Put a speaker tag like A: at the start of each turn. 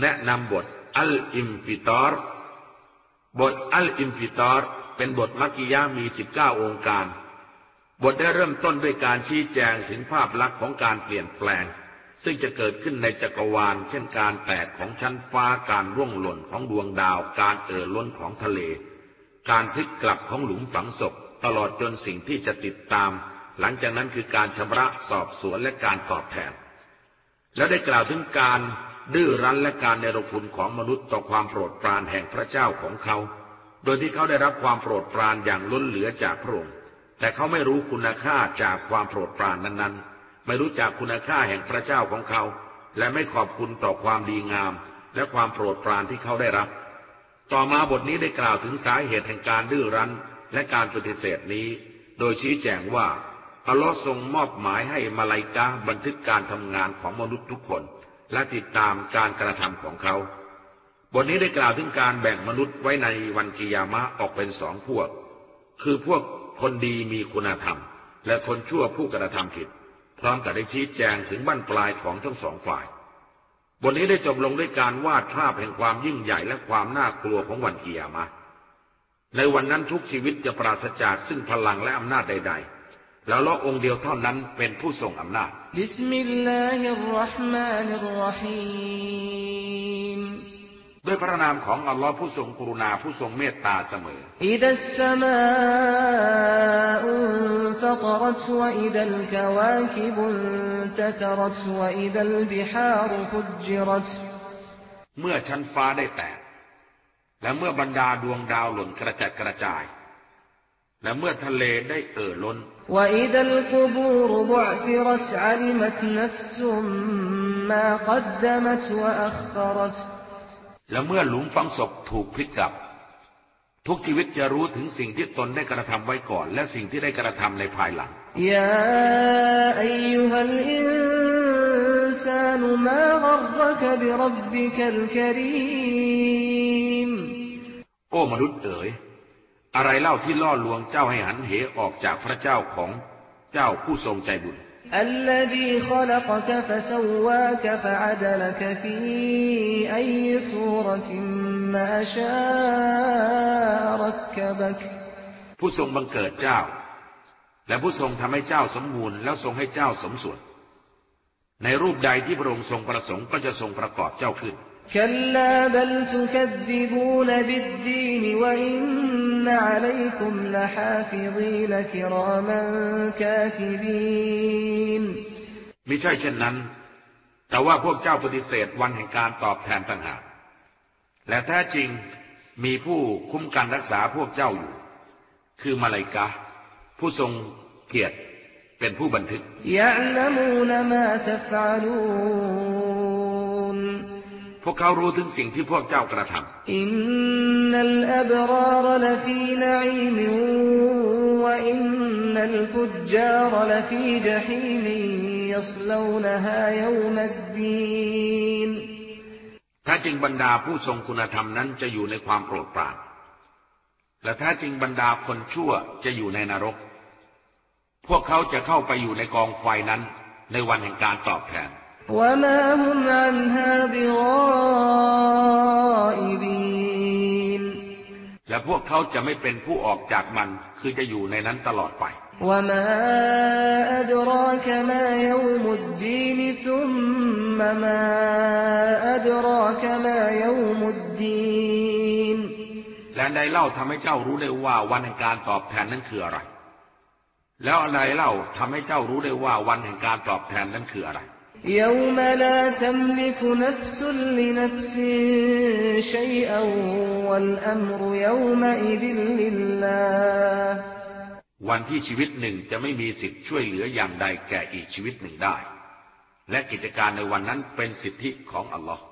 A: แนะนำบทอัลอิมฟิตอร์บทอัลอิมฟิตอร์เป็นบทมักกียะฮ์มีสิบเก้าโองการ บทได้เริ่มต้นด้วยการชี้แจงถึงภาพลักษณ์ของการเปลี่ยนแปลง ซึ่งจะเกิดขึ้นในจักรวาล เช่นการแตกของชั้นฟ้าการร่วงหล่นของดวงดาว การเอ่อล้นของทะเล การพลิกกลับของหลุมฝังศพ ตลอดจนสิ่งที่จะติดตาม หลังจากนั้นคือการชำระสอบสวนและการตอบแทน และได้กล่าวถึงการ ดื้อรั้นและการเนรคุณของมนุษย์ต่อความโปรดปรานแห่งพระเจ้าของเขา โดยที่เขาได้รับความโปรดปรานอย่างล้นเหลือจากพระองค์ แต่เขาไม่รู้คุณค่าจากความโปรดปรานนั้นๆ ไม่รู้จักคุณค่าแห่งพระเจ้าของเขา และไม่ขอบคุณต่อความดีงาม และความโปรดปรานที่เขาได้รับ ต่อมาบทนี้ได้กล่าวถึงสาเหตุแห่งการดื้อรั้นและการปฏิเสธนี้ โดยชี้แจงว่าอัลลอฮ์ทรงมอบหมายให้มาลายกาบันทึกการทำงานของมนุษย์ทุกคน และติดตามการกระทำของเขา บทนี้ได้กล่าวถึงการแบ่งมนุษย์ไว้ในวันกิยามะออกเป็นสองพวก คือพวกคนดีมีคุณธรรม และคนชั่วผู้กระทำผิด พร้อมกับได้ชี้แจงถึงบั้นปลายของทั้งสองฝ่าย บทนี้ได้จบลงด้วยการวาดภาพแห่งความยิ่งใหญ่และความน่ากลัวของวันกิยามะในวันนั้นทุกชีวิตจะปราศจากซึ่งพลังและอำนาจใด ๆ แล้วละองค์เดียวเท่านั้นเป็นผู้ทรงอำนาจ บิสมิลลาฮิรราะห์มานิรราะฮีมด้วยพระนามของอัลลอฮ์ผู้ทรงกรุณาผู้ทรงเมตตาเสมอ อิดัสสมาอุฟตรัตวะอิดัลกวาคิบุตตรัตวะอิดัลบิฮารุฟุจิรัตเมื่อชั้นฟ้าได้แตก และเมื่อบรรดาดวงดาวหล่นกระจัดกระจาย และเมื่อทะเลได้เอ่อล้นและเมื่อหลุมฝังศพถูกพลิกกลับ ทุกชีวิตจะรู้ถึงสิ่งที่ตนได้กระทำไว้ก่อน และสิ่งที่ได้กระทำในภายหลังยาอายุฮัลอินซานมากรกบรับบิกัลกรีมโอ้มนุษย์เอ๋ย อะไรเล่าที่ล่อลวงเจ้าให้หันเหออกจากพระเจ้าของเจ้าผู้ทรงใจบุญ الذي خلقك فسواك فعدلك في أي صورة ما شاء ركبك ผู้ทรงบังเกิดเจ้า และผู้ทรงทำให้เจ้าสมบูรณ์แล้วทรงให้เจ้าสมส่วน ในรูปใดที่พระองค์ทรงประสงค์ก็จะทรงประกอบเจ้าขึ้น كلا بل تكذبون بالدين وإن عليكم لحافظين كراما كاتبين ไม่ใช่เช่นนั้น แต่ว่าพวกเจ้าปฏิเสธวันแห่งการตอบแทนต่างหากและแท้จริงมีผู้คุ้มกันรักษาพวกเจ้าอยู่ คือมาลายกาผู้ทรงเกียรติเป็นผู้บันทึกยะลมูนมาตฟาลู พวกเขารู้ถึงสิ่งที่พวกเจ้ากระทำอินนัลอับรารลฟีนอีมวะอินนัลฟุจจารลฟีจฮีมยัสลูนฮายวมัดดีนถ้าจริงบรรดาผู้ทรงคุณธรรมนั้นจะอยู่ในความโปรดปรานและถ้าจริงบรรดาคนชั่วจะอยู่ในนรก พวกเขาจะเข้าไปอยู่ในกองไฟนั้น ในวันแห่งการตอบแทน وما هم عنها بغائبين และพวกเขาจะไม่เป็นผู้ออกจากมัน คือจะอยู่ในนั้นตลอดไป وما أدراك ما يوم الدين ثم ما أدراك ما يوم الدين และใดเล่าทำให้เจ้ารู้ได้ว่าวันแห่งการตอบแทนนั้นคืออะไร แล้วอะไรเล่าทำให้เจ้ารู้ได้ว่าวันแห่งการตอบแทนนั้นคืออะไร يوم لا تملك نفس لنفس شيئا والأمر يومئذ لله วันที่ชีวิตหนึ่งจะไม่มีสิทธิ์ช่วยเหลืออย่างใดแก่อีกชีวิตหนึ่งได้ และกิจการในวันนั้นเป็นสิทธิของอัลลอฮ์